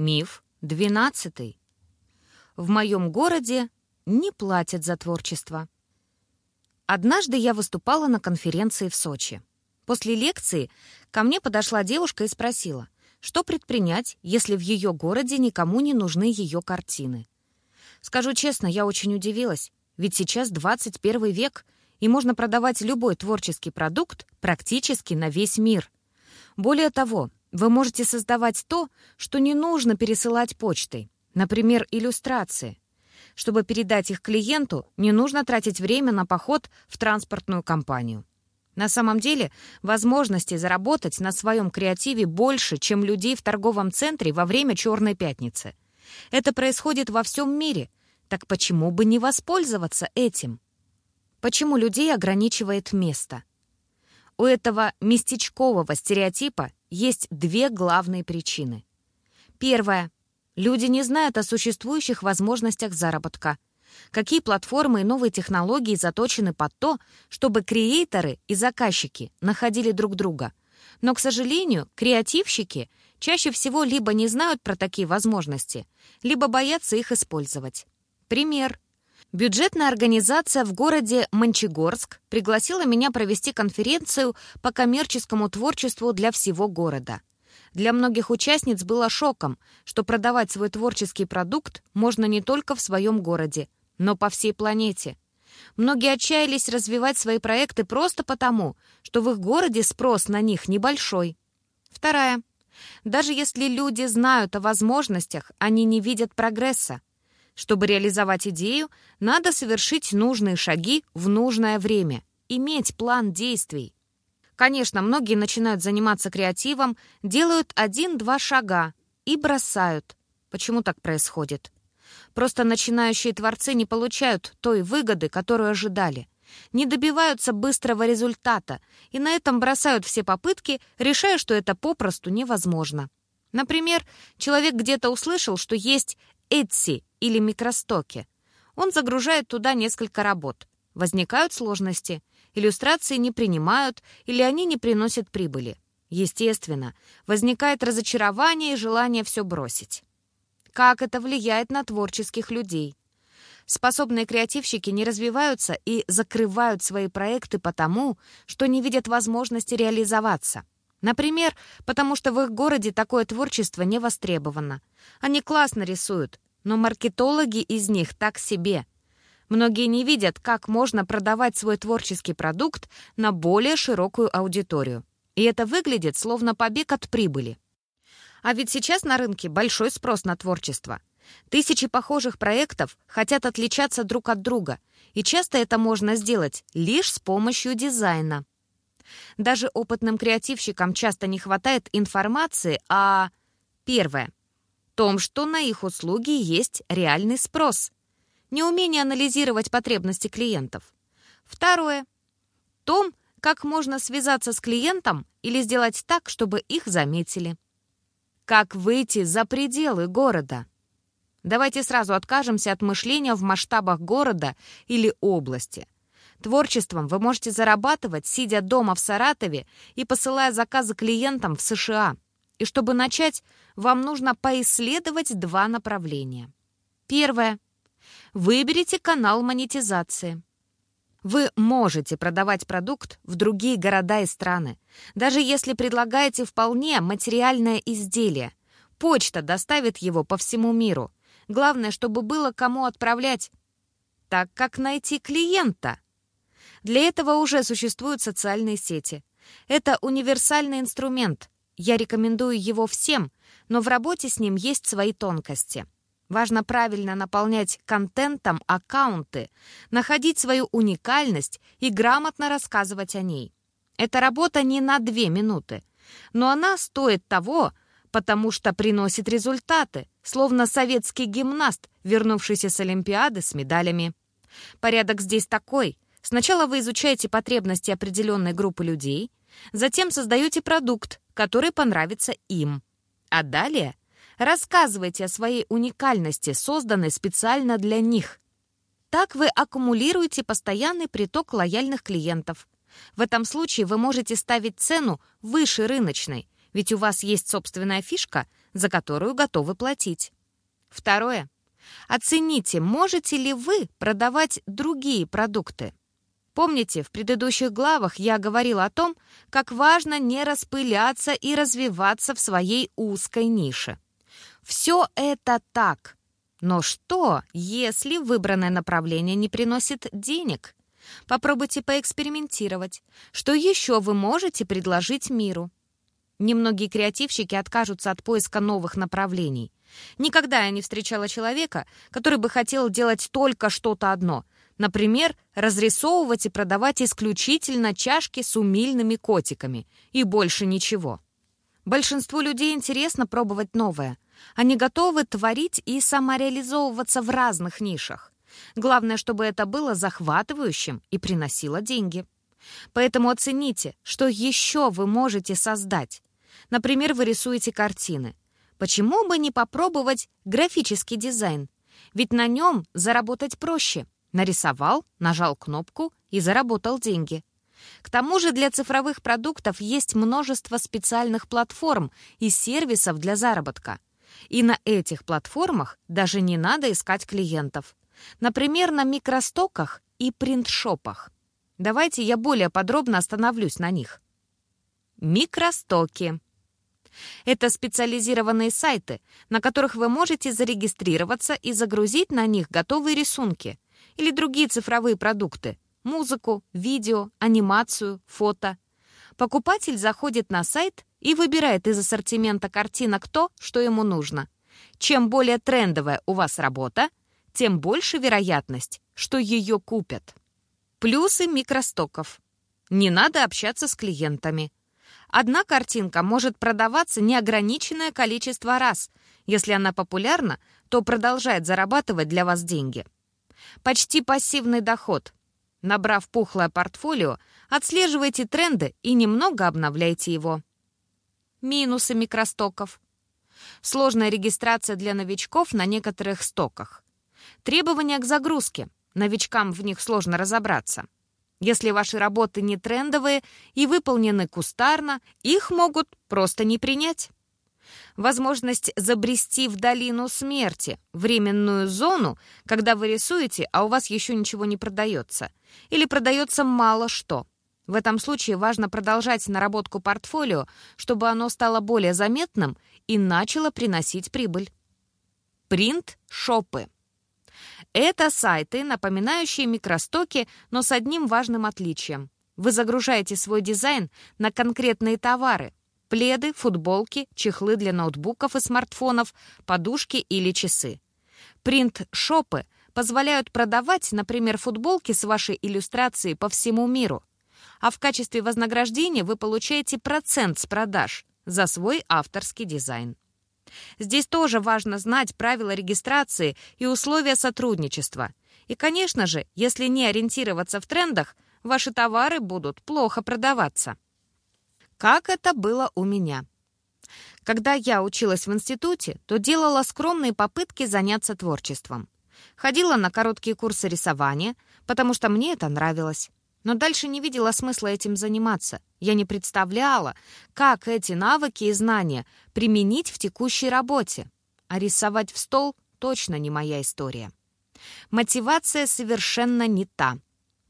Миф двенадцатый. В моем городе не платят за творчество. Однажды я выступала на конференции в Сочи. После лекции ко мне подошла девушка и спросила, что предпринять, если в ее городе никому не нужны ее картины. Скажу честно, я очень удивилась, ведь сейчас 21 век, и можно продавать любой творческий продукт практически на весь мир. Более того, вы можете создавать то, что не нужно пересылать почтой, например, иллюстрации. Чтобы передать их клиенту, не нужно тратить время на поход в транспортную компанию. На самом деле, возможностей заработать на своем креативе больше, чем людей в торговом центре во время «Черной пятницы». Это происходит во всем мире. Так почему бы не воспользоваться этим? Почему людей ограничивает место? У этого местечкового стереотипа есть две главные причины. Первая. Люди не знают о существующих возможностях заработка. Какие платформы и новые технологии заточены под то, чтобы креаторы и заказчики находили друг друга. Но, к сожалению, креативщики чаще всего либо не знают про такие возможности, либо боятся их использовать. Пример. Бюджетная организация в городе Мончегорск пригласила меня провести конференцию по коммерческому творчеству для всего города. Для многих участниц было шоком, что продавать свой творческий продукт можно не только в своем городе, но по всей планете. Многие отчаялись развивать свои проекты просто потому, что в их городе спрос на них небольшой. Вторая. Даже если люди знают о возможностях, они не видят прогресса. Чтобы реализовать идею, надо совершить нужные шаги в нужное время, иметь план действий. Конечно, многие начинают заниматься креативом, делают один-два шага и бросают. Почему так происходит? Просто начинающие творцы не получают той выгоды, которую ожидали. Не добиваются быстрого результата и на этом бросают все попытки, решая, что это попросту невозможно. Например, человек где-то услышал, что есть Etsy или микростоки. Он загружает туда несколько работ. Возникают сложности. Иллюстрации не принимают или они не приносят прибыли. Естественно, возникает разочарование и желание все бросить. Как это влияет на творческих людей? Способные креативщики не развиваются и закрывают свои проекты потому, что не видят возможности реализоваться. Например, потому что в их городе такое творчество не востребовано. Они классно рисуют, но маркетологи из них так себе. Многие не видят, как можно продавать свой творческий продукт на более широкую аудиторию. И это выглядит словно побег от прибыли. А ведь сейчас на рынке большой спрос на творчество. Тысячи похожих проектов хотят отличаться друг от друга, и часто это можно сделать лишь с помощью дизайна. Даже опытным креативщикам часто не хватает информации о... Первое. Том, что на их услуги есть реальный спрос. Неумение анализировать потребности клиентов. Второе. Том, как можно связаться с клиентом или сделать так, чтобы их заметили. Как выйти за пределы города? Давайте сразу откажемся от мышления в масштабах города или области – Творчеством вы можете зарабатывать, сидя дома в Саратове и посылая заказы клиентам в США. И чтобы начать, вам нужно поисследовать два направления. Первое. Выберите канал монетизации. Вы можете продавать продукт в другие города и страны, даже если предлагаете вполне материальное изделие. Почта доставит его по всему миру. Главное, чтобы было кому отправлять. Так как найти клиента? Для этого уже существуют социальные сети. Это универсальный инструмент. Я рекомендую его всем, но в работе с ним есть свои тонкости. Важно правильно наполнять контентом аккаунты, находить свою уникальность и грамотно рассказывать о ней. Эта работа не на две минуты, но она стоит того, потому что приносит результаты, словно советский гимнаст, вернувшийся с Олимпиады с медалями. Порядок здесь такой. Сначала вы изучаете потребности определенной группы людей, затем создаете продукт, который понравится им. А далее рассказывайте о своей уникальности, созданной специально для них. Так вы аккумулируете постоянный приток лояльных клиентов. В этом случае вы можете ставить цену выше рыночной, ведь у вас есть собственная фишка, за которую готовы платить. Второе. Оцените, можете ли вы продавать другие продукты. Помните, в предыдущих главах я говорила о том, как важно не распыляться и развиваться в своей узкой нише. Все это так. Но что, если выбранное направление не приносит денег? Попробуйте поэкспериментировать. Что еще вы можете предложить миру? Немногие креативщики откажутся от поиска новых направлений. Никогда я не встречала человека, который бы хотел делать только что-то одно. Например, разрисовывать и продавать исключительно чашки с умильными котиками. И больше ничего. Большинству людей интересно пробовать новое. Они готовы творить и самореализовываться в разных нишах. Главное, чтобы это было захватывающим и приносило деньги. Поэтому оцените, что еще вы можете создать. Например, вы рисуете картины. Почему бы не попробовать графический дизайн? Ведь на нем заработать проще. Нарисовал, нажал кнопку и заработал деньги. К тому же для цифровых продуктов есть множество специальных платформ и сервисов для заработка. И на этих платформах даже не надо искать клиентов. Например, на микростоках и принтшопах. Давайте я более подробно остановлюсь на них. Микростоки. Это специализированные сайты, на которых вы можете зарегистрироваться и загрузить на них готовые рисунки или другие цифровые продукты – музыку, видео, анимацию, фото. Покупатель заходит на сайт и выбирает из ассортимента картинок то, что ему нужно. Чем более трендовая у вас работа, тем больше вероятность, что ее купят. Плюсы микростоков. Не надо общаться с клиентами. Одна картинка может продаваться неограниченное количество раз. Если она популярна, то продолжает зарабатывать для вас деньги. Почти пассивный доход. Набрав пухлое портфолио, отслеживайте тренды и немного обновляйте его. Минусы микростоков. Сложная регистрация для новичков на некоторых стоках. Требования к загрузке. Новичкам в них сложно разобраться. Если ваши работы не трендовые и выполнены кустарно, их могут просто не принять. Возможность забрести в долину смерти, временную зону, когда вы рисуете, а у вас еще ничего не продается. Или продается мало что. В этом случае важно продолжать наработку портфолио, чтобы оно стало более заметным и начало приносить прибыль. Принт-шопы. Это сайты, напоминающие микростоки, но с одним важным отличием. Вы загружаете свой дизайн на конкретные товары – пледы, футболки, чехлы для ноутбуков и смартфонов, подушки или часы. Принт-шопы позволяют продавать, например, футболки с вашей иллюстрацией по всему миру. А в качестве вознаграждения вы получаете процент с продаж за свой авторский дизайн. Здесь тоже важно знать правила регистрации и условия сотрудничества. И, конечно же, если не ориентироваться в трендах, ваши товары будут плохо продаваться. Как это было у меня? Когда я училась в институте, то делала скромные попытки заняться творчеством. Ходила на короткие курсы рисования, потому что мне это нравилось. Но дальше не видела смысла этим заниматься. Я не представляла, как эти навыки и знания применить в текущей работе. А рисовать в стол точно не моя история. Мотивация совершенно не та.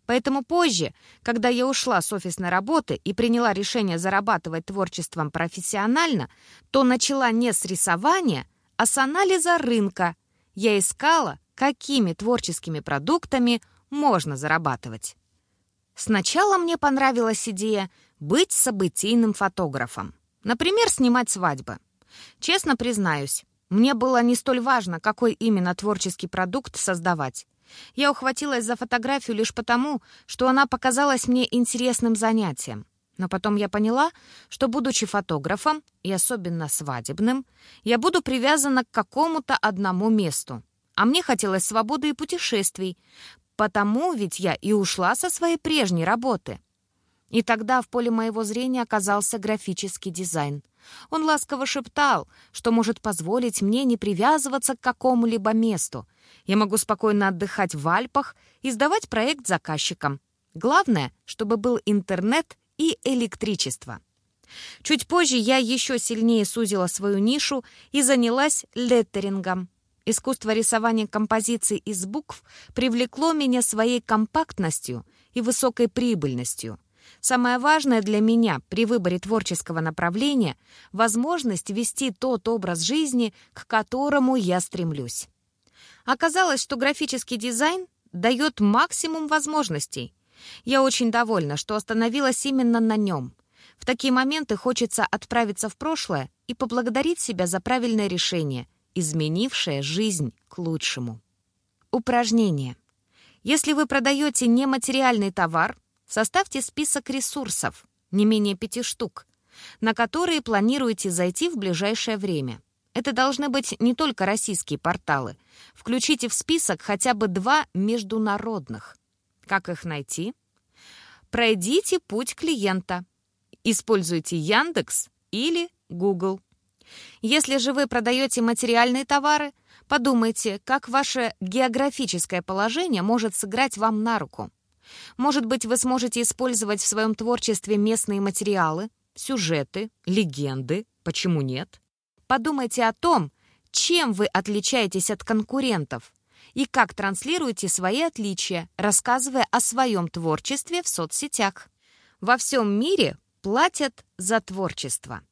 Поэтому позже, когда я ушла с офисной работы и приняла решение зарабатывать творчеством профессионально, то начала не с рисования, а с анализа рынка. Я искала, какими творческими продуктами можно зарабатывать. Сначала мне понравилась идея быть событийным фотографом. Например, снимать свадьбы. Честно признаюсь, мне было не столь важно, какой именно творческий продукт создавать. Я ухватилась за фотографию лишь потому, что она показалась мне интересным занятием. Но потом я поняла, что, будучи фотографом, и особенно свадебным, я буду привязана к какому-то одному месту. А мне хотелось свободы и путешествий, Потому ведь я и ушла со своей прежней работы. И тогда в поле моего зрения оказался графический дизайн. Он ласково шептал, что может позволить мне не привязываться к какому-либо месту. Я могу спокойно отдыхать в Альпах и сдавать проект заказчикам. Главное, чтобы был интернет и электричество. Чуть позже я еще сильнее сузила свою нишу и занялась леттерингом. Искусство рисования композиций из букв привлекло меня своей компактностью и высокой прибыльностью. Самое важное для меня при выборе творческого направления — возможность вести тот образ жизни, к которому я стремлюсь. Оказалось, что графический дизайн дает максимум возможностей. Я очень довольна, что остановилась именно на нем. В такие моменты хочется отправиться в прошлое и поблагодарить себя за правильное решение, изменившее жизнь к лучшему. Упражнение. Если вы продаете нематериальный товар, составьте список ресурсов, не менее пяти штук, на которые планируете зайти в ближайшее время. Это должны быть не только российские порталы. Включите в список хотя бы два международных. Как их найти? Пройдите путь клиента. Используйте Яндекс или Google. Если же вы продаете материальные товары, подумайте, как ваше географическое положение может сыграть вам на руку. Может быть, вы сможете использовать в своем творчестве местные материалы, сюжеты, легенды, почему нет? Подумайте о том, чем вы отличаетесь от конкурентов и как транслируете свои отличия, рассказывая о своем творчестве в соцсетях. Во всем мире платят за творчество.